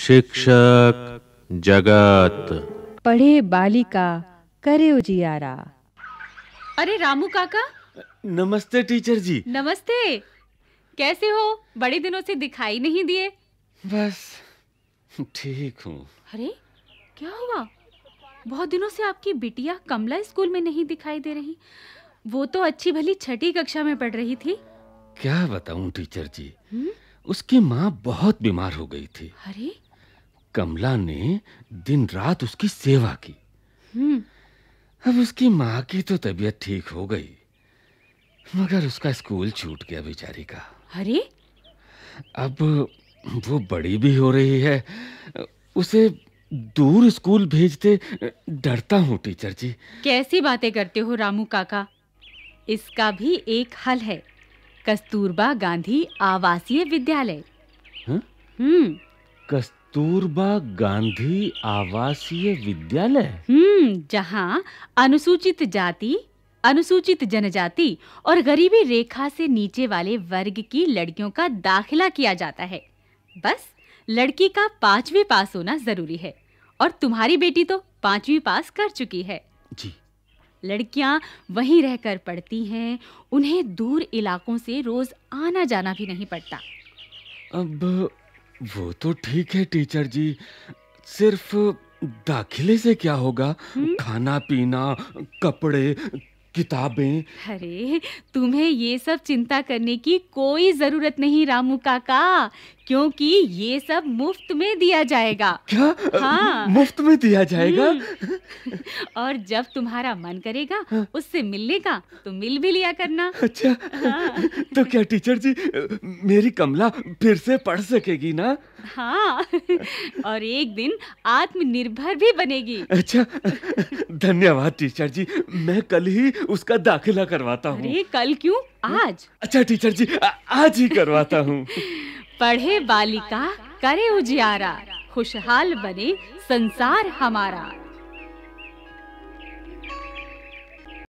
शिक्षक जगत। पढ़े बालिका करे उजियारा अरे रामू काका। नमस्ते टीचर जी। नमस्ते। कैसे हो? बड़े दिनों से दिखाई नहीं दिए। बस ठीक हूँ। अरे क्या हुआ? बहुत दिनों से आपकी बिटिया कमला स्कूल में नहीं दिखाई दे रही। वो तो अच्छी भली छठी कक्षा में पढ़ रही थी। क्या बताऊँ टीचर जी? हम्म? उसकी माँ बहुत बीमार हो गई थी। अरे कमला ने दिन रात उसकी सेवा की। हम्म। अब उसकी माँ की तो तबीयत ठीक हो गई मगर उसका स्कूल छूट गया बेचारी का। अरे? अब वो बड़ी भी हो रही है उसे दूर स्कूल भेजते डरता हूँ टीचर जी। कैसी बातें करते हो रामू काका? इसका भी एक हल है कस्तूरबा गांधी आवासीय विद्यालय। हाँ? हम्म। कस्तूरबा गांधी आवासीय विद्यालय? हम्म जहाँ अनुसूचित जाति अनुसूचित जनजाति और गरीबी रेखा से नीचे वाले वर्ग की लड़कियों का दाखिला किया जाता है। बस लड़की का पांचवी पास होना ज़रूरी है और तुम्हारी बेटी तो पांचवी पास कर चुकी है। जी। लड़कियाँ वहीं रहकर पढ़ती हैं उन्हें दूर इलाकों से रोज आना जाना भी नहीं पड़ता। अब वो तो ठीक है टीचर जी सिर्फ़ दाखिले से क्या होगा? खाना पीना कपड़े किताबें। अरे तुम्हें ये सब चिंता करने की कोई ज़रूरत नहीं रामू काका क्योंकि ये सब मुफ़्त में दिया जाएगा। क्या? हाँ। मुफ़्त में दिया जाएगा? हम्म। और जब तुम्हारा मन करेगा उससे मिलने का तो मिल भी लिया करना। अच्छा हाँ। तो क्या टीचर जी मेरी कमला फिर से पढ़ सकेगी ना? हाँ। और एक दिन आत्मनिर्भर भी बनेगी। अच्छा धन्यवाद टीचर जी। मैं कल ही उसका दाखिला करवाता हूँ। अरे कल क्यों? आज? अच्छा टीचर जी आ, आज ही करवाता हूँ। पढ़े बालिका करे उजियारा। खुशहाल बने संसार हमारा।